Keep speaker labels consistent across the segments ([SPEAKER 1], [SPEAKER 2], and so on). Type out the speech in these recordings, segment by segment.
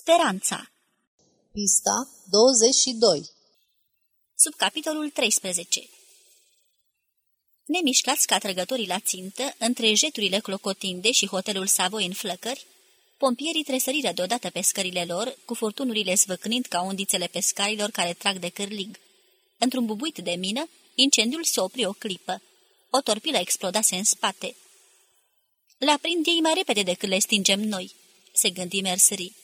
[SPEAKER 1] Speranța
[SPEAKER 2] Pista 22
[SPEAKER 1] Subcapitolul 13 Nemișcați ca trăgătorii la țintă, între jeturile clocotinde și hotelul Savoy în flăcări, pompierii tresăriră deodată pe scările lor, cu furtunurile zvâcnind ca undițele pescarilor care trag de cârlig. Într-un bubuit de mină, incendiul se opri o clipă. O torpilă explodase în spate. La prind ei mai repede decât le stingem noi, se gândi Mercerii.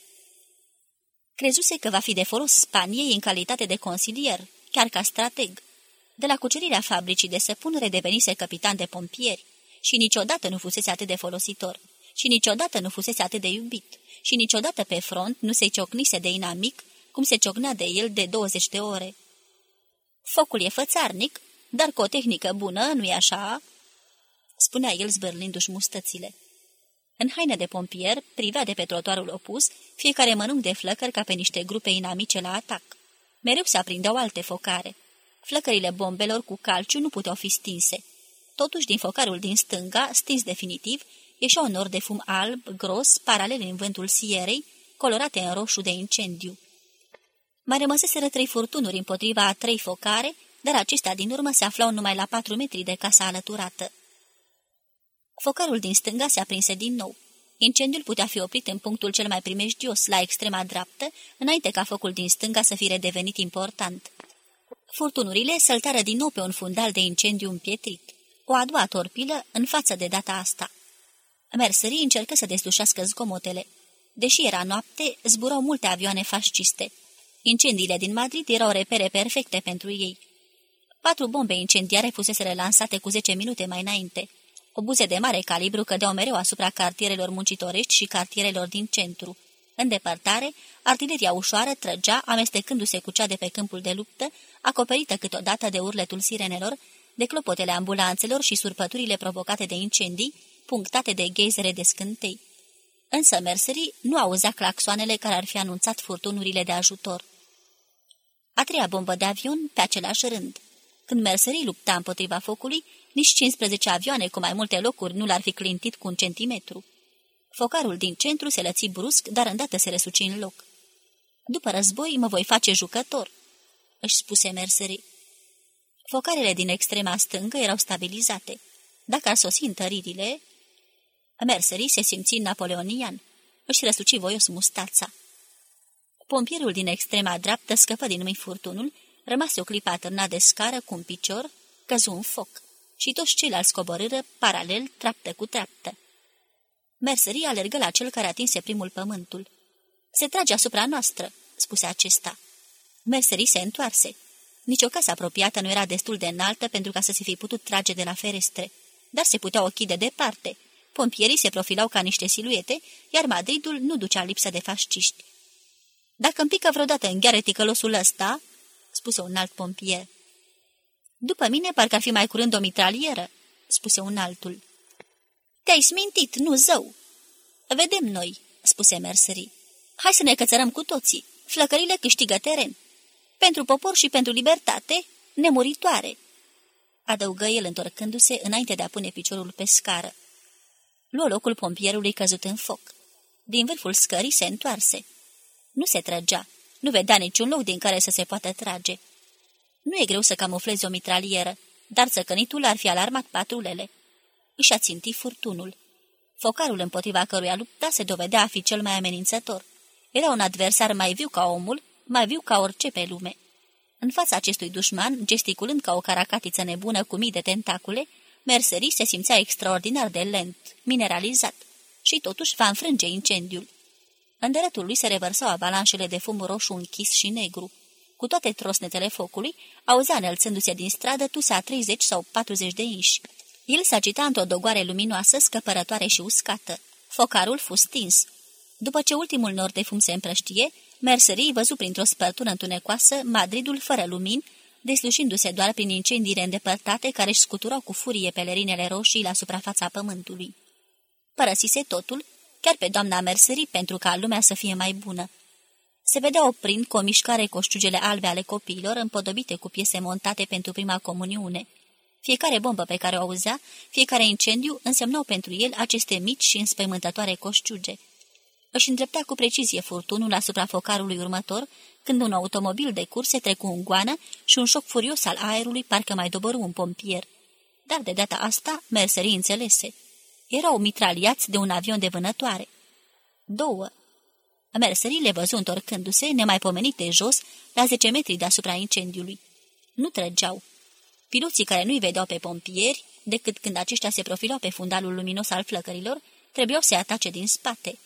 [SPEAKER 1] Crezuse că va fi de folos Spaniei în calitate de consilier, chiar ca strateg. De la cucerirea fabricii de săpun redevenise capitan de pompieri și niciodată nu fusese atât de folositor și niciodată nu fusese atât de iubit și niciodată pe front nu se ciocnise de inamic cum se ciocnea de el de 20 de ore. Focul e fățarnic, dar cu o tehnică bună, nu-i așa?" spunea el zbârlindu-și mustățile. În haine de pompier, privea de pe trotuarul opus, fiecare mănânc de flăcări ca pe niște grupe inamice la atac. Mereu se aprindeau alte focare. Flăcările bombelor cu calciu nu puteau fi stinse. Totuși, din focarul din stânga, stins definitiv, ieșea un nor de fum alb, gros, paralel în vântul sierei, colorate în roșu de incendiu. Mai rămăseseră trei furtunuri împotriva a trei focare, dar acestea din urmă se aflau numai la patru metri de casa alăturată. Focarul din stânga se aprinse din nou. Incendiul putea fi oprit în punctul cel mai primejdios, la extrema dreaptă, înainte ca focul din stânga să fie redevenit important. Furtunurile săltară din nou pe un fundal de incendiu împietrit. O a doua torpilă în față de data asta. Mercerii încercă să deslușească zgomotele. Deși era noapte, zburau multe avioane fasciste. Incendiile din Madrid erau repere perfecte pentru ei. Patru bombe incendiare fusese relansate cu zece minute mai înainte. Obuze de mare calibru cădeau mereu asupra cartierelor muncitorești și cartierelor din centru. În depărtare, artileria ușoară trăgea, amestecându-se cu cea de pe câmpul de luptă, acoperită câteodată de urletul sirenelor, de clopotele ambulanțelor și surpăturile provocate de incendii, punctate de ghezere de scântei. Însă Mercerii nu auzea claxoanele care ar fi anunțat furtunurile de ajutor. A treia bombă de avion pe același rând. Când Mercerii lupta împotriva focului, nici 15 avioane cu mai multe locuri nu l-ar fi clintit cu un centimetru. Focarul din centru se lăți brusc, dar îndată se răsuci în loc. După război mă voi face jucător," își spuse Mercerii. Focarele din extrema stângă erau stabilizate. Dacă ar sosi întăririle... Mercerii se simți napoleonian. Își răsuci voios mustața. Pompierul din extrema dreaptă scăpă din mâini furtunul, rămase o clipă atârnat de scară cu un picior, căzu un foc și toți ceilalți coborâră paralel, traptă cu traptă. Mercerii alergă la cel care atinse primul pământul. Se trage asupra noastră," spuse acesta. Mercerii se întoarse. Nici o casă apropiată nu era destul de înaltă pentru ca să se fi putut trage de la ferestre, dar se putea ochi de departe. Pompierii se profilau ca niște siluete, iar Madridul nu ducea lipsă de fasciști. Dacă îmi pică vreodată în gheare ticălosul ăsta," spuse un alt pompier. După mine, parcă ar fi mai curând o mitralieră," spuse un altul. Te-ai smintit, nu zău!" Vedem noi," spuse Mercerii. Hai să ne cățărăm cu toții. Flăcările câștigă teren. Pentru popor și pentru libertate, nemuritoare." Adăugă el întorcându-se înainte de a pune piciorul pe scară. Luă locul pompierului căzut în foc. Din vârful scării se întoarse. Nu se trăgea. Nu vedea niciun loc din care să se poată trage. Nu e greu să camuflezi o mitralieră, dar țăcănitul ar fi alarmat patrulele. Își a țintit furtunul. Focarul împotriva căruia lupta se dovedea a fi cel mai amenințător. Era un adversar mai viu ca omul, mai viu ca orice pe lume. În fața acestui dușman, gesticulând ca o caracatiță nebună cu mii de tentacule, Mercerii se simțea extraordinar de lent, mineralizat, și totuși va înfrânge incendiul. În deretul lui se revărsau avalanșele de fum roșu închis și negru. Cu toate trosnetele focului, auzea înălțându-se din stradă tusea 30 sau 40 de inși. El se agita într-o dogoare luminoasă, scăpărătoare și uscată. Focarul fu stins. După ce ultimul nor de fum se împrăștie, Mercerii văzu printr-o spărtură întunecoasă Madridul fără lumini, deslușindu-se doar prin incendiile îndepărtate care își scuturau cu furie pelerinele roșii la suprafața pământului. Părăsise totul, chiar pe doamna Mercerii, pentru ca lumea să fie mai bună. Se vedea oprind cu o mișcare coșciugele albe ale copiilor împodobite cu piese montate pentru prima comuniune. Fiecare bombă pe care o auzea, fiecare incendiu însemnau pentru el aceste mici și înspăimântătoare coșciuge. Își îndreptea cu precizie furtunul asupra focarului următor, când un automobil de curse trecu în goană și un șoc furios al aerului parcă mai dobăru un pompier. Dar de data asta, merserii înțelese. Erau mitraliați de un avion de vânătoare. Două. Merserii le văzu întorcându-se, nemaipomenite jos, la zece metri deasupra incendiului. Nu trăgeau. Piloții care nu-i vedeau pe pompieri, decât când aceștia se profilau pe fundalul luminos al flăcărilor, trebuiau să atace din spate.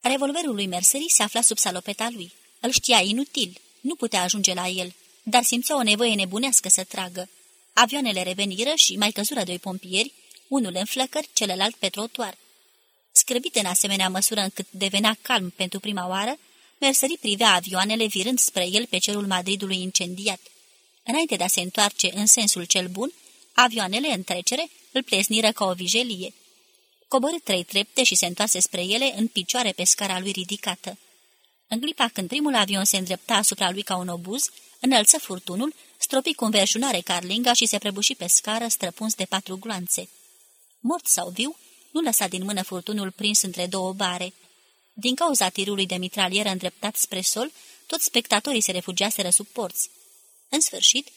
[SPEAKER 1] Revolverul lui Mercerii se afla sub salopeta lui. Îl știa inutil, nu putea ajunge la el, dar simțea o nevoie nebunească să tragă. Avioanele reveniră și mai căzură doi pompieri, unul în flăcări, celălalt pe trotuar. Scrăbit în asemenea măsură încât devenea calm pentru prima oară, Mercerii privea avioanele virând spre el pe cerul Madridului incendiat. Înainte de a se întoarce în sensul cel bun, avioanele în trecere îl plesniră ca o vijelie. Coborâ trei trepte și se întoarse spre ele în picioare pe scara lui ridicată. În clipa când primul avion se îndrepta asupra lui ca un obuz, înălță furtunul, stropi cu înverșunare carlinga și se prăbuși pe scară străpuns de patru gloanțe. Mort sau viu, nu lăsa din mână furtunul prins între două bare. Din cauza tirului de mitralieră îndreptat spre sol, toți spectatorii se refugiaseră sub porți. În sfârșit,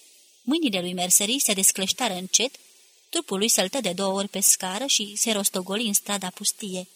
[SPEAKER 1] mâinile lui Mercerii se descleștară încet, trupul lui săltă de două ori pe scară și se rostogoli în strada pustie.